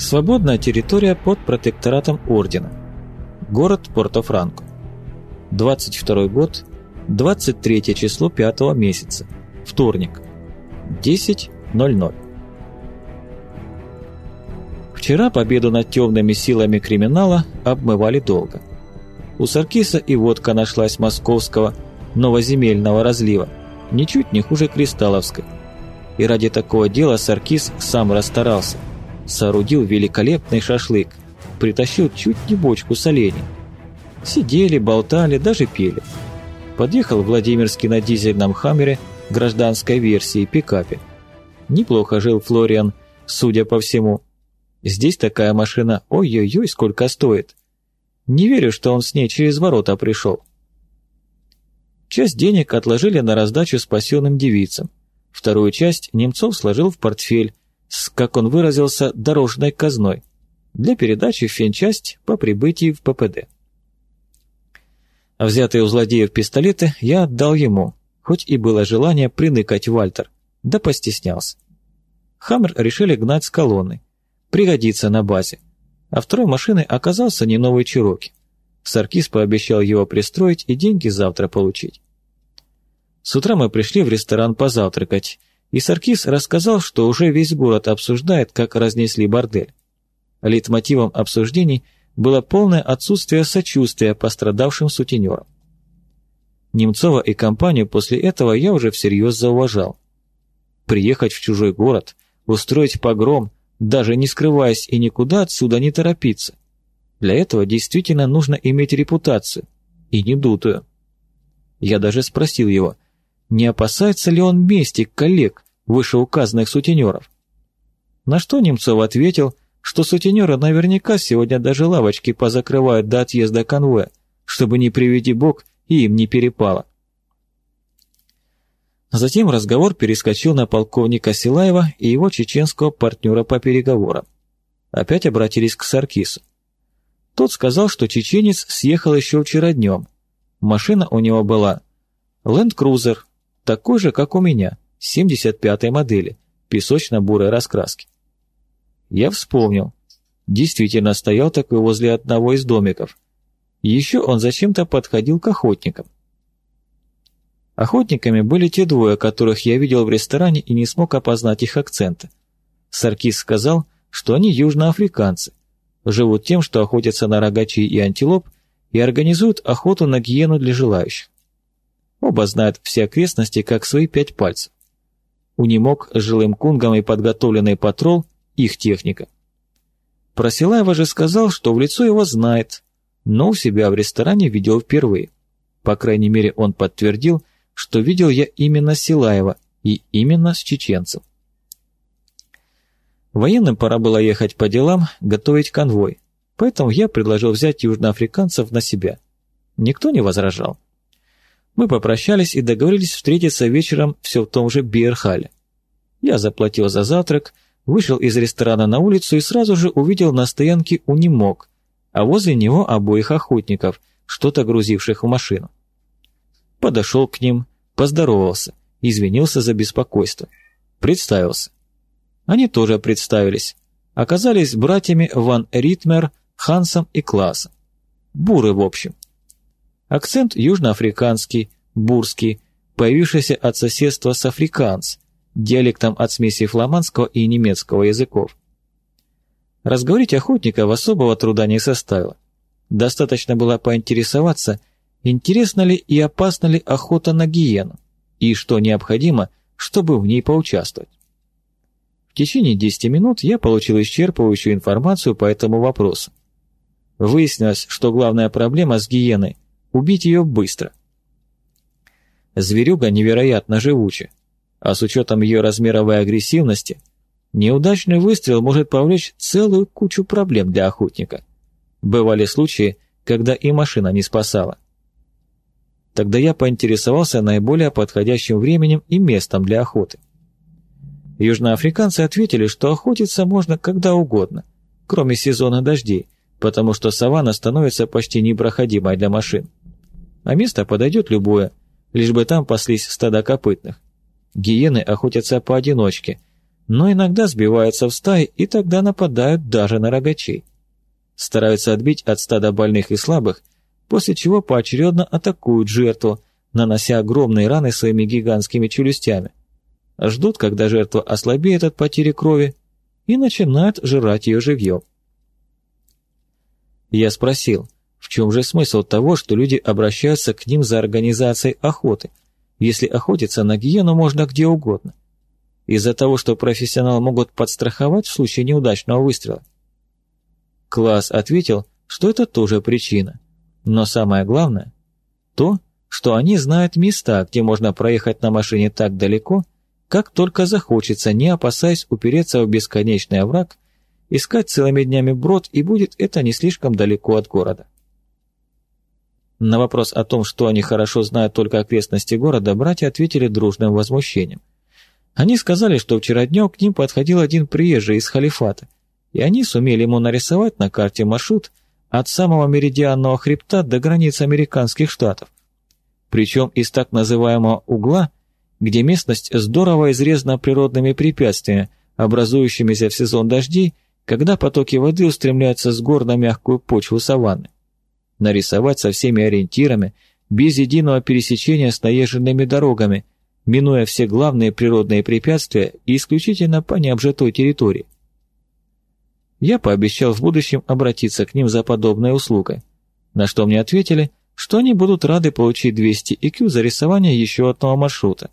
Свободная территория под протекторатом Ордена. Город Порто-Франко. 22 год, 23 число 5 месяца. Вторник. 10.00. Вчера победу над темными силами криминала обмывали долго. У Саркиса и водка нашлась московского новоземельного разлива, ничуть не хуже кристалловской. И ради такого дела Саркис сам расстарался – соорудил великолепный шашлык, притащил чуть не бочку с оленем. Сидели, болтали, даже пели. Подъехал Владимирский на дизельном «Хаммере» гражданской версии пикапе. Неплохо жил Флориан, судя по всему. Здесь такая машина, ой-ой-ой, сколько стоит. Не верю, что он с ней через ворота пришел. Часть денег отложили на раздачу спасенным девицам. Вторую часть Немцов сложил в портфель, с, как он выразился, дорожной казной для передачи в финчасть по прибытии в ППД. Взятые у злодеев пистолеты я отдал ему, хоть и было желание приныкать Вальтер, да постеснялся. Хаммер решили гнать с колонны, пригодится на базе, а второй машиной оказался не новый Чироки. Саркис пообещал его пристроить и деньги завтра получить. С утра мы пришли в ресторан позавтракать, и Саркис рассказал, что уже весь город обсуждает, как разнесли бордель. Лейтмотивом обсуждений было полное отсутствие сочувствия пострадавшим сутенерам. Немцова и компанию после этого я уже всерьез зауважал. Приехать в чужой город, устроить погром, даже не скрываясь и никуда отсюда не торопиться. Для этого действительно нужно иметь репутацию, и не дутую. Я даже спросил его – не опасается ли он мести коллег, вышеуказанных сутенеров. На что Немцов ответил, что сутенеры наверняка сегодня даже лавочки позакрывают до отъезда конвоя, чтобы не приведи бог и им не перепало. Затем разговор перескочил на полковника Силаева и его чеченского партнера по переговорам. Опять обратились к Саркису. Тот сказал, что чеченец съехал еще вчера днем. Машина у него была Land Cruiser такой же, как у меня, 75-й модели, песочно-бурой раскраски. Я вспомнил. Действительно стоял такой возле одного из домиков. Еще он зачем-то подходил к охотникам. Охотниками были те двое, которых я видел в ресторане и не смог опознать их акцента. Саркис сказал, что они южноафриканцы, живут тем, что охотятся на рогачей и антилоп и организуют охоту на гиену для желающих. Оба знают все окрестности, как свои пять пальцев. У Немок с жилым кунгом и подготовленный патрол – их техника. Про Силаева же сказал, что в лицо его знает, но у себя в ресторане видел впервые. По крайней мере, он подтвердил, что видел я именно Силаева и именно с чеченцем. Военным пора было ехать по делам, готовить конвой, поэтому я предложил взять южноафриканцев на себя. Никто не возражал. Мы попрощались и договорились встретиться вечером все в том же Биерхале. Я заплатил за завтрак, вышел из ресторана на улицу и сразу же увидел на стоянке унимок, а возле него обоих охотников, что-то грузивших в машину. Подошел к ним, поздоровался, извинился за беспокойство. Представился. Они тоже представились. Оказались братьями Ван Ритмер, Хансом и Классом. Буры, в общем. Акцент южноафриканский, бурский, появившийся от соседства с африканс, диалектом от смеси фламандского и немецкого языков. Разговорить охотников особого труда не составило. Достаточно было поинтересоваться, интересна ли и опасна ли охота на гиену, и что необходимо, чтобы в ней поучаствовать. В течение 10 минут я получил исчерпывающую информацию по этому вопросу. Выяснилось, что главная проблема с гиеной Убить ее быстро. Зверюга невероятно живуча, а с учетом ее размеровой агрессивности, неудачный выстрел может повлечь целую кучу проблем для охотника. Бывали случаи, когда и машина не спасала. Тогда я поинтересовался наиболее подходящим временем и местом для охоты. Южноафриканцы ответили, что охотиться можно когда угодно, кроме сезона дождей, потому что саванна становится почти непроходимой для машин. А место подойдет любое, лишь бы там паслись стада копытных. Гиены охотятся поодиночке, но иногда сбиваются в стаи и тогда нападают даже на рогачей. Стараются отбить от стада больных и слабых, после чего поочередно атакуют жертву, нанося огромные раны своими гигантскими челюстями. Ждут, когда жертва ослабеет от потери крови, и начинают жрать ее живьем. Я спросил, чем же смысл того, что люди обращаются к ним за организацией охоты, если охотиться на гиену можно где угодно? Из-за того, что профессионалы могут подстраховать в случае неудачного выстрела? Класс ответил, что это тоже причина. Но самое главное – то, что они знают места, где можно проехать на машине так далеко, как только захочется, не опасаясь упереться в бесконечный овраг, искать целыми днями брод, и будет это не слишком далеко от города. На вопрос о том, что они хорошо знают только окрестности города, братья ответили дружным возмущением. Они сказали, что вчера днем к ним подходил один приезжий из халифата, и они сумели ему нарисовать на карте маршрут от самого меридианного хребта до границ американских штатов. Причем из так называемого «угла», где местность здорово изрезана природными препятствиями, образующимися в сезон дождей, когда потоки воды устремляются с гор на мягкую почву саванны. Нарисовать со всеми ориентирами, без единого пересечения с наезженными дорогами – минуя все главные природные препятствия и исключительно по необжитой территории. Я пообещал в будущем обратиться к ним за подобной услугой, на что мне ответили, что они будут рады получить 200 IQ за рисование еще одного маршрута.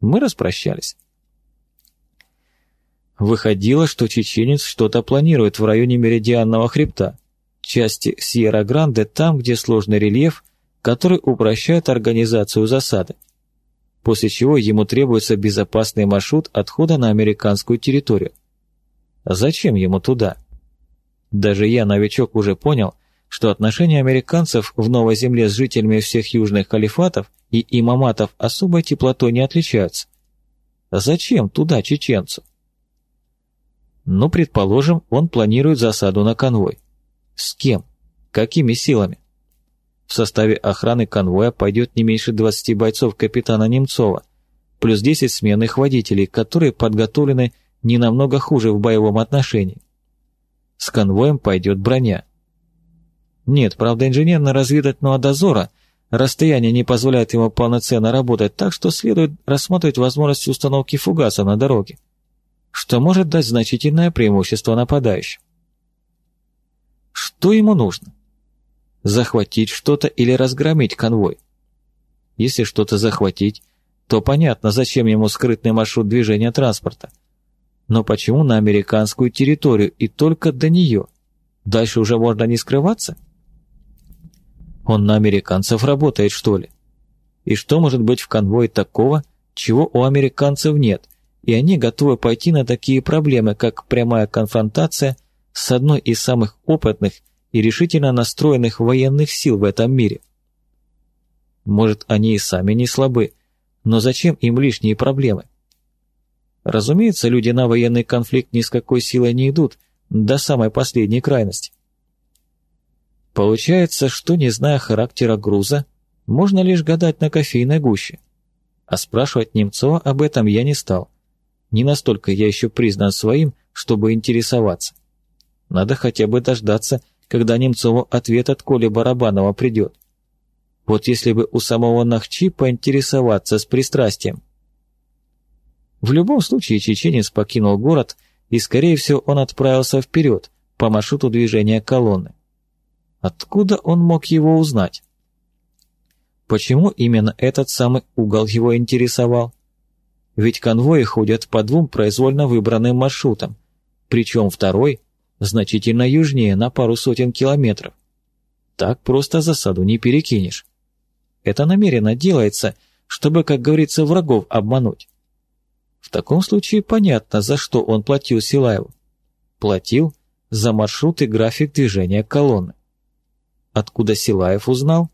Мы распрощались. Выходило, что чеченец что-то планирует в районе Меридианного хребта, части Сьерра-Гранде, там, где сложный рельеф, который упрощает организацию засады после чего ему требуется безопасный маршрут отхода на американскую территорию. Зачем ему туда? Даже я, новичок, уже понял, что отношения американцев в Новой Земле с жителями всех южных халифатов и имаматов особой теплотой не отличаются. Зачем туда чеченцу? Ну, предположим, он планирует засаду на конвой. С кем? Какими силами? В составе охраны конвоя пойдет не меньше 20 бойцов капитана Немцова, плюс 10 сменных водителей, которые подготовлены не намного хуже в боевом отношении. С конвоем пойдет броня. Нет, правда, инженерно-разведывательного дозора расстояние не позволяет ему полноценно работать, так что следует рассматривать возможность установки фугаса на дороге, что может дать значительное преимущество нападающим. Что ему нужно? захватить что-то или разгромить конвой. Если что-то захватить, то понятно, зачем ему скрытный маршрут движения транспорта. Но почему на американскую территорию и только до нее? Дальше уже можно не скрываться? Он на американцев работает, что ли? И что может быть в конвое такого, чего у американцев нет, и они готовы пойти на такие проблемы, как прямая конфронтация с одной из самых опытных и решительно настроенных военных сил в этом мире. Может, они и сами не слабы, но зачем им лишние проблемы? Разумеется, люди на военный конфликт ни с какой силой не идут, до самой последней крайности. Получается, что, не зная характера груза, можно лишь гадать на кофейной гуще. А спрашивать Немцова об этом я не стал. Не настолько я еще признан своим, чтобы интересоваться. Надо хотя бы дождаться, когда Немцову ответ от Коли Барабанова придет. Вот если бы у самого Нахчи поинтересоваться с пристрастием. В любом случае чеченец покинул город, и, скорее всего, он отправился вперед, по маршруту движения колонны. Откуда он мог его узнать? Почему именно этот самый угол его интересовал? Ведь конвои ходят по двум произвольно выбранным маршрутам, причем второй значительно южнее, на пару сотен километров. Так просто засаду не перекинешь. Это намеренно делается, чтобы, как говорится, врагов обмануть. В таком случае понятно, за что он платил Силаеву. Платил за маршрут и график движения колонны. Откуда Силаев узнал?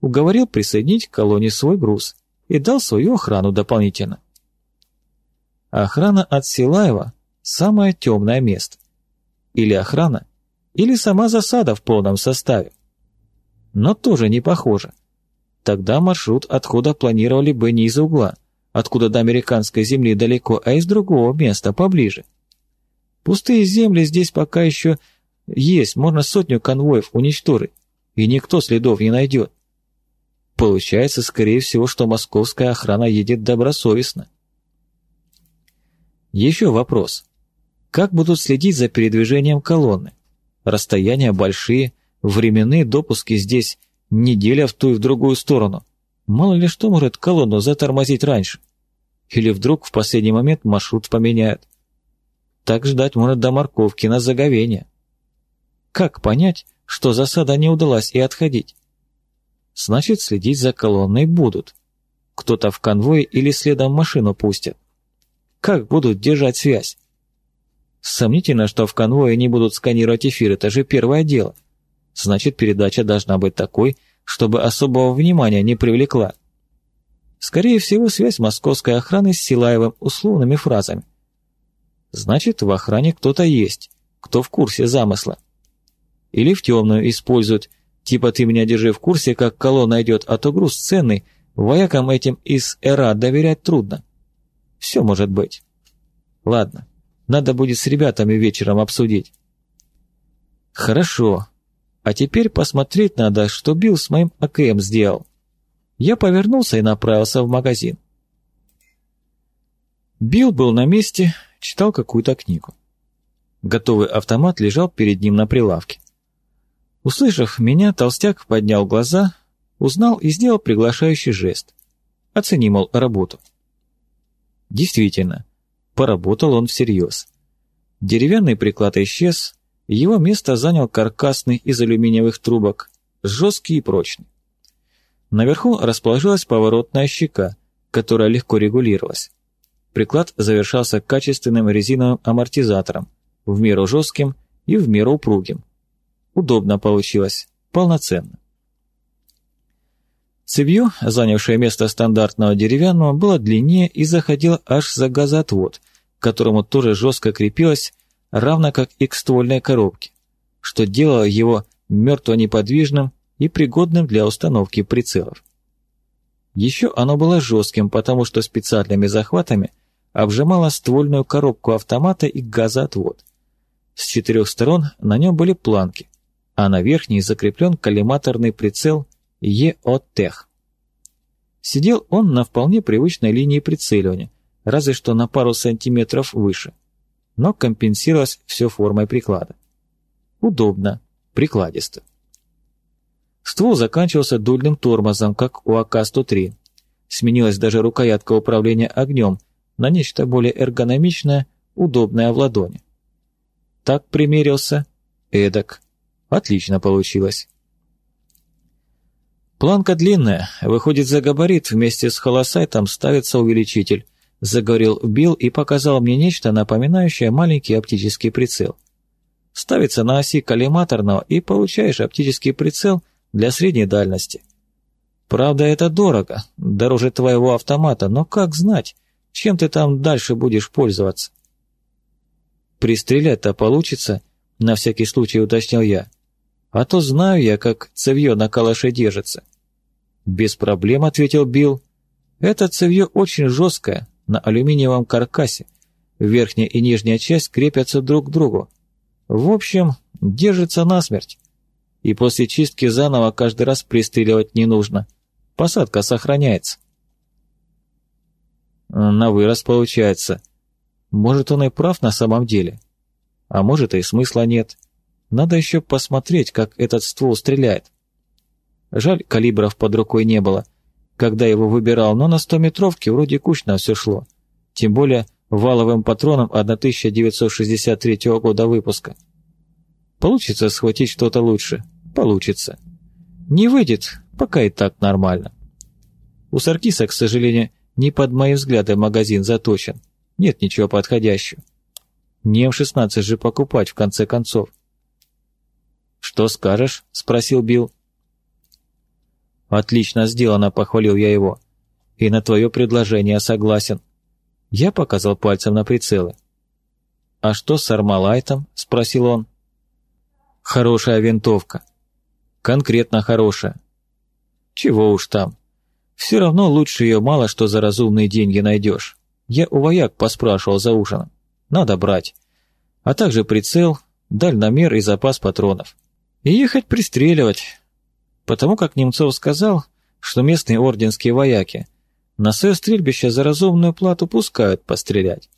Уговорил присоединить к колонне свой груз и дал свою охрану дополнительно. Охрана от Силаева – самое темное место или охрана, или сама засада в полном составе. Но тоже не похоже. Тогда маршрут отхода планировали бы не из угла, откуда до американской земли далеко, а из другого места, поближе. Пустые земли здесь пока еще есть, можно сотню конвоев уничтожить, и никто следов не найдет. Получается, скорее всего, что московская охрана едет добросовестно. Еще вопрос. Как будут следить за передвижением колонны? Расстояния большие, временные допуски здесь неделя в ту и в другую сторону. Мало ли что может колонну затормозить раньше. Или вдруг в последний момент маршрут поменяют. Так ждать может до морковки на заговение. Как понять, что засада не удалась и отходить? Значит, следить за колонной будут. Кто-то в конвое или следом машину пустят. Как будут держать связь? Сомнительно, что в конвое не будут сканировать эфир, это же первое дело. Значит, передача должна быть такой, чтобы особого внимания не привлекла. Скорее всего, связь московской охраны с Силаевым условными фразами. Значит, в охране кто-то есть, кто в курсе замысла. Или в темную используют, типа ты меня держи в курсе, как колонна идет, а то груз ценный, воякам этим из эра доверять трудно. Все может быть. Ладно, надо будет с ребятами вечером обсудить. Хорошо, а теперь посмотреть надо, что Билл с моим АКМ сделал. Я повернулся и направился в магазин. Билл был на месте, читал какую-то книгу. Готовый автомат лежал перед ним на прилавке. Услышав меня, толстяк поднял глаза, узнал и сделал приглашающий жест. Оцени, работу. Действительно, поработал он всерьез. Деревянный приклад исчез, его место занял каркасный из алюминиевых трубок, жесткий и прочный. Наверху расположилась поворотная щека, которая легко регулировалась. Приклад завершался качественным резиновым амортизатором, в меру жестким и в меру упругим. Удобно получилось, полноценно. Цевье, занявшее место стандартного деревянного, было длиннее и заходило аж за газоотвод, к которому тоже жестко крепилось равно как и к ствольной коробке, что делало его мертво-неподвижным и пригодным для установки прицелов. Еще оно было жестким, потому что специальными захватами обжимало ствольную коробку автомата и газоотвод. С четырех сторон на нем были планки, а на верхней закреплен коллиматорный прицел ЕОТЕХ. Сидел он на вполне привычной линии прицеливания, разве что на пару сантиметров выше – но компенсировалось все формой приклада. Удобно, прикладисто. Ствол заканчивался дульным тормозом, как у АК-103. Сменилась даже рукоятка управления огнем на нечто более эргономичное, удобное в ладони. Так примерился, эдак. Отлично получилось. Планка длинная, выходит за габарит, вместе с холосайтом ставится увеличитель, Заговорил Билл и показал мне нечто, напоминающее маленький оптический прицел. Ставится на оси коллиматорного и получаешь оптический прицел для средней дальности. Правда, это дорого, дороже твоего автомата, но как знать, чем ты там дальше будешь пользоваться? Пристрелять-то получится, на всякий случай уточнил я. А то знаю я, как цевье на калаше держится. Без проблем, ответил Билл. Это цевье очень жесткое, на алюминиевом каркасе. Верхняя и нижняя часть крепятся друг к другу. В общем, держится насмерть. И после чистки заново каждый раз пристреливать не нужно. Посадка сохраняется. На вырос получается. Может, он и прав на самом деле. А может, и смысла нет. Надо еще посмотреть, как этот ствол стреляет. Жаль, калибров под рукой не было когда его выбирал, но на 100-метровке вроде кучно все шло. Тем более валовым патроном 1963 года выпуска. Получится схватить что-то лучше? Получится. Не выйдет, пока и так нормально. У Саркиса, к сожалению, не под мои взгляды магазин заточен. Нет ничего подходящего. Не М-16 же покупать, в конце концов. «Что скажешь?» – спросил Билл. «Отлично сделано», — похвалил я его. «И на твое предложение согласен». Я показал пальцем на прицелы. «А что с Армалайтом?» — спросил он. «Хорошая винтовка. Конкретно хорошая. Чего уж там. Все равно лучше ее мало что за разумные деньги найдешь. Я у вояк поспрашивал за ужином. Надо брать. А также прицел, дальномер и запас патронов. И ехать пристреливать. Потому как Немцов сказал, что местные орденские вояки на свое стрельбище за разумную плату пускают пострелять.